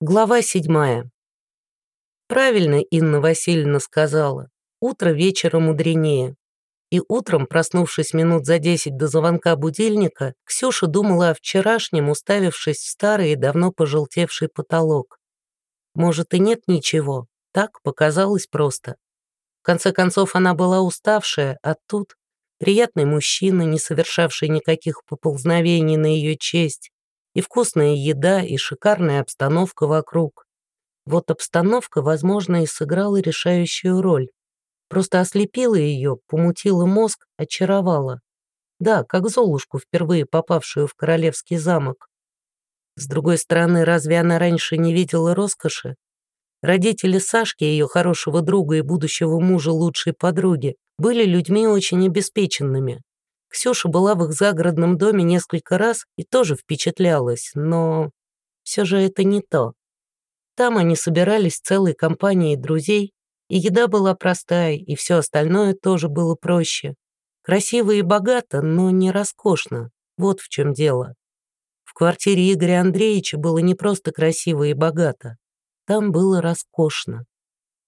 Глава седьмая. Правильно Инна Васильевна сказала. Утро вечера мудренее. И утром, проснувшись минут за десять до звонка будильника, Ксюша думала о вчерашнем, уставившись в старый и давно пожелтевший потолок. Может, и нет ничего, так показалось просто. В конце концов, она была уставшая, а тут приятный мужчина, не совершавший никаких поползновений на ее честь, и вкусная еда, и шикарная обстановка вокруг. Вот обстановка, возможно, и сыграла решающую роль. Просто ослепила ее, помутила мозг, очаровала. Да, как Золушку, впервые попавшую в королевский замок. С другой стороны, разве она раньше не видела роскоши? Родители Сашки, ее хорошего друга и будущего мужа лучшей подруги, были людьми очень обеспеченными. Ксюша была в их загородном доме несколько раз и тоже впечатлялась, но все же это не то. Там они собирались целой компанией друзей, и еда была простая, и все остальное тоже было проще. Красиво и богато, но не роскошно. Вот в чем дело. В квартире Игоря Андреевича было не просто красиво и богато. Там было роскошно.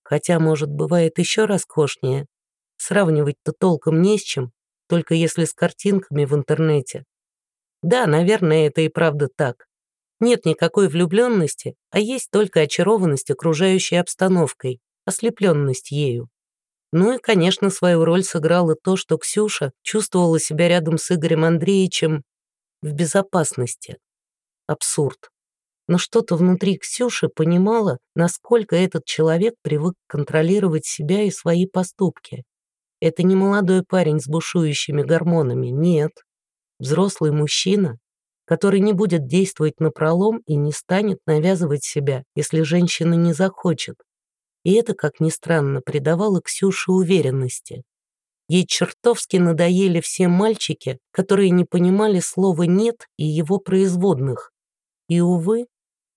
Хотя, может, бывает еще роскошнее. Сравнивать-то толком не с чем, только если с картинками в интернете. Да, наверное, это и правда так. Нет никакой влюбленности, а есть только очарованность окружающей обстановкой, ослепленность ею. Ну и, конечно, свою роль сыграло то, что Ксюша чувствовала себя рядом с Игорем Андреевичем в безопасности. Абсурд. Но что-то внутри Ксюши понимало, насколько этот человек привык контролировать себя и свои поступки. Это не молодой парень с бушующими гормонами, нет. Взрослый мужчина, который не будет действовать на пролом и не станет навязывать себя, если женщина не захочет. И это, как ни странно, придавало Ксюше уверенности. Ей чертовски надоели все мальчики, которые не понимали слова «нет» и его производных. И, увы,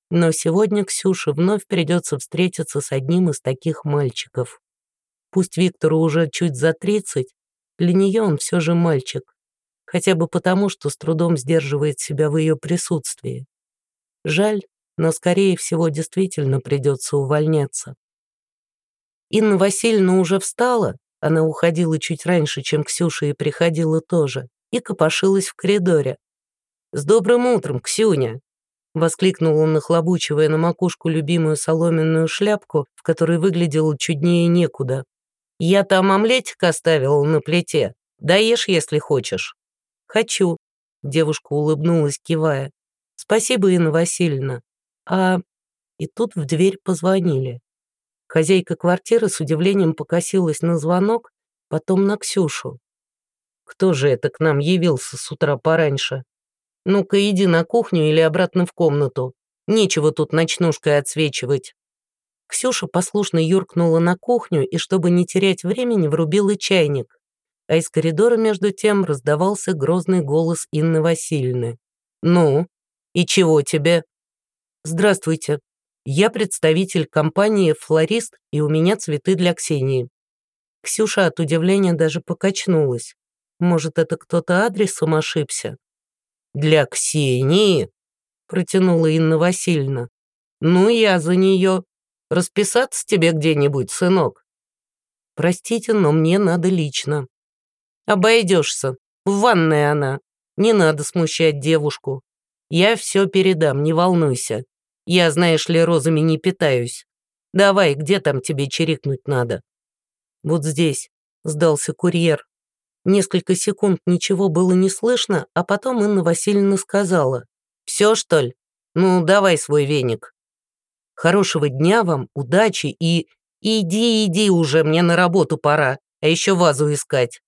но сегодня Ксюше вновь придется встретиться с одним из таких мальчиков. Пусть Виктору уже чуть за 30, для нее он все же мальчик. Хотя бы потому, что с трудом сдерживает себя в ее присутствии. Жаль, но, скорее всего, действительно придется увольняться. Инна Васильевна уже встала, она уходила чуть раньше, чем Ксюша и приходила тоже, и копошилась в коридоре. «С добрым утром, Ксюня!» Воскликнул он, нахлобучивая на макушку любимую соломенную шляпку, в которой выглядел чуднее некуда. Я там омлетик оставила на плите. Даешь, если хочешь». «Хочу», — девушка улыбнулась, кивая. «Спасибо, Инна Васильевна. А...» И тут в дверь позвонили. Хозяйка квартиры с удивлением покосилась на звонок, потом на Ксюшу. «Кто же это к нам явился с утра пораньше? Ну-ка, иди на кухню или обратно в комнату. Нечего тут ночнушкой отсвечивать». Ксюша послушно юркнула на кухню и, чтобы не терять времени, врубила чайник. А из коридора между тем раздавался грозный голос Инны Васильевны. «Ну, и чего тебе?» «Здравствуйте. Я представитель компании «Флорист», и у меня цветы для Ксении». Ксюша от удивления даже покачнулась. Может, это кто-то адресом ошибся? «Для Ксении?» — протянула Инна Васильевна. «Ну, я за нее. Расписаться тебе где-нибудь, сынок?» «Простите, но мне надо лично». «Обойдешься. В ванной она. Не надо смущать девушку. Я все передам, не волнуйся. Я, знаешь ли, розами не питаюсь. Давай, где там тебе чирикнуть надо?» «Вот здесь», — сдался курьер. Несколько секунд ничего было не слышно, а потом Инна Васильевна сказала. «Все, что ли? Ну, давай свой веник». Хорошего дня вам, удачи и... Иди, иди уже, мне на работу пора, а еще вазу искать».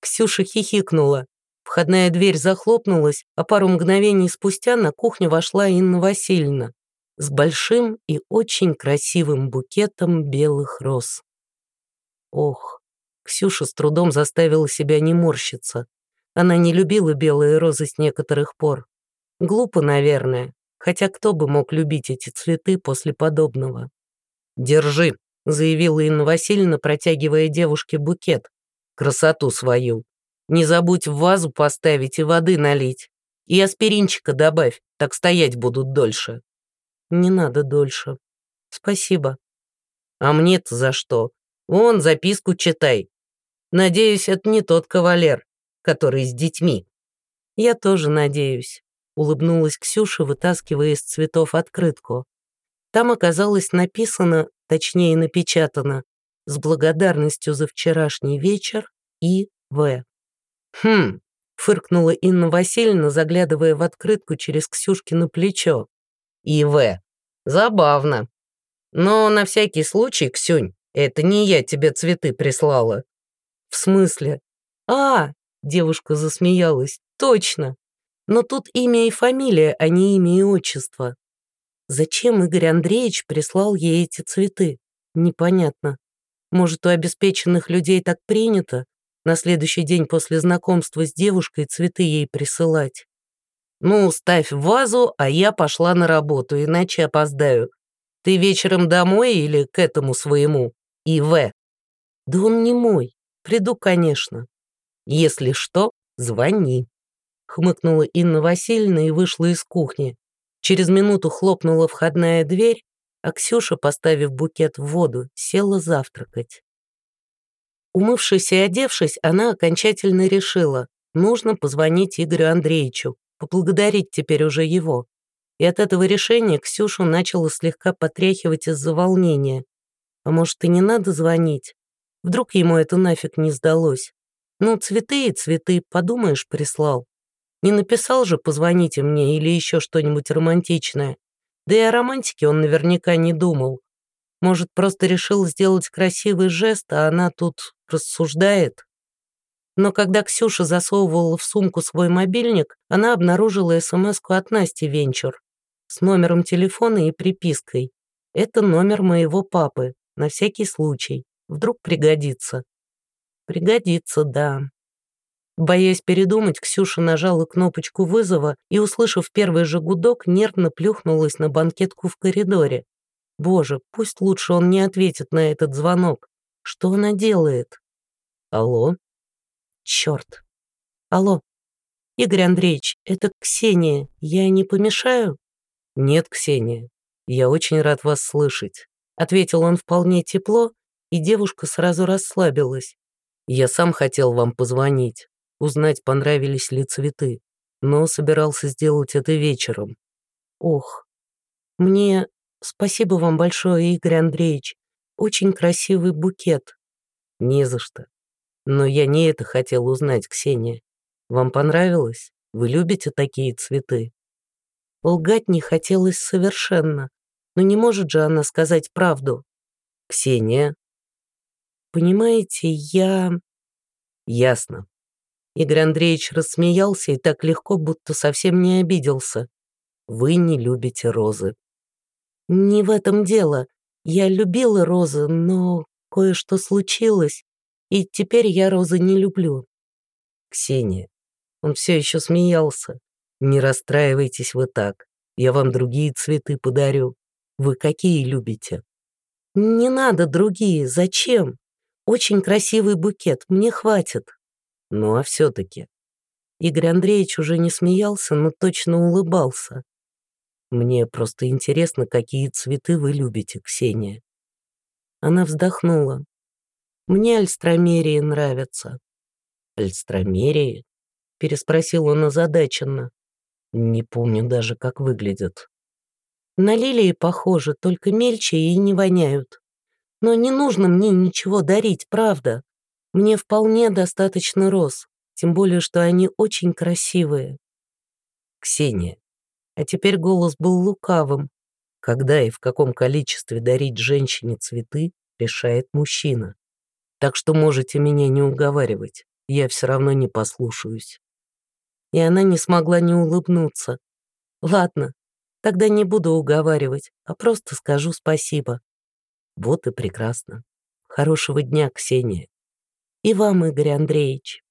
Ксюша хихикнула. Входная дверь захлопнулась, а пару мгновений спустя на кухню вошла Инна Васильевна с большим и очень красивым букетом белых роз. Ох, Ксюша с трудом заставила себя не морщиться. Она не любила белые розы с некоторых пор. Глупо, наверное, хотя кто бы мог любить эти цветы после подобного. «Держи», — заявила Инна Васильевна, протягивая девушке букет. «Красоту свою. Не забудь в вазу поставить и воды налить. И аспиринчика добавь, так стоять будут дольше». не надо дольше. Спасибо. А мне-то за что? Вон, записку читай. Надеюсь, это не тот кавалер, который с детьми. Я тоже надеюсь, улыбнулась Ксюша, вытаскивая из цветов открытку. Там оказалось написано, точнее напечатано, с благодарностью за вчерашний вечер и В. Хм, фыркнула Инна Васильевна, заглядывая в открытку через Ксюшкино плечо. И В. Забавно. Но на всякий случай, Ксюнь, это не я тебе цветы прислала. В смысле? А, девушка засмеялась. Точно. Но тут имя и фамилия, а не имя и отчество. Зачем Игорь Андреевич прислал ей эти цветы? Непонятно. Может, у обеспеченных людей так принято? На следующий день после знакомства с девушкой цветы ей присылать. «Ну, ставь в вазу, а я пошла на работу, иначе опоздаю. Ты вечером домой или к этому своему? И.В.» «Да он не мой. Приду, конечно. Если что, звони». Хмыкнула Инна Васильевна и вышла из кухни. Через минуту хлопнула входная дверь, а Ксюша, поставив букет в воду, села завтракать. Умывшись и одевшись, она окончательно решила, нужно позвонить Игорю Андреевичу, поблагодарить теперь уже его. И от этого решения Ксюшу начала слегка потряхивать из-за волнения. А может, и не надо звонить? Вдруг ему это нафиг не сдалось? Ну, цветы и цветы, подумаешь, прислал. Не написал же «позвоните мне» или еще что-нибудь романтичное. Да и о романтике он наверняка не думал. Может, просто решил сделать красивый жест, а она тут рассуждает? Но когда Ксюша засовывала в сумку свой мобильник, она обнаружила смс от Насти Венчур с номером телефона и припиской. «Это номер моего папы, на всякий случай. Вдруг пригодится». «Пригодится, да». Боясь передумать, Ксюша нажала кнопочку вызова и, услышав первый же гудок, нервно плюхнулась на банкетку в коридоре. Боже, пусть лучше он не ответит на этот звонок. Что она делает? Алло? Черт. Алло. Игорь Андреевич, это Ксения. Я не помешаю? Нет, Ксения. Я очень рад вас слышать. Ответил он вполне тепло, и девушка сразу расслабилась. Я сам хотел вам позвонить, узнать, понравились ли цветы, но собирался сделать это вечером. Ох, мне спасибо вам большое, Игорь Андреевич. Очень красивый букет. Не за что. Но я не это хотел узнать, Ксения. Вам понравилось? Вы любите такие цветы? Лгать не хотелось совершенно. Но не может же она сказать правду. Ксения? Понимаете, я... Ясно. Игорь Андреевич рассмеялся и так легко, будто совсем не обиделся. Вы не любите розы. Не в этом дело. Я любила розы, но кое-что случилось, и теперь я розы не люблю. Ксения, он все еще смеялся. Не расстраивайтесь вы так. Я вам другие цветы подарю. Вы какие любите? Не надо другие, зачем? Очень красивый букет, мне хватит. Ну а все-таки. Игорь Андреевич уже не смеялся, но точно улыбался. Мне просто интересно, какие цветы вы любите, Ксения. Она вздохнула. Мне альстромерии нравятся. Альстромерии? Переспросил он озадаченно. Не помню даже, как выглядят. На лилии похожи, только мельче и не воняют. Но не нужно мне ничего дарить, правда. Мне вполне достаточно роз, тем более, что они очень красивые. Ксения, а теперь голос был лукавым. Когда и в каком количестве дарить женщине цветы, решает мужчина. Так что можете меня не уговаривать, я все равно не послушаюсь. И она не смогла не улыбнуться. Ладно, тогда не буду уговаривать, а просто скажу спасибо. Вот и прекрасно. Хорошего дня, Ксения. И вам, Игорь Андреевич.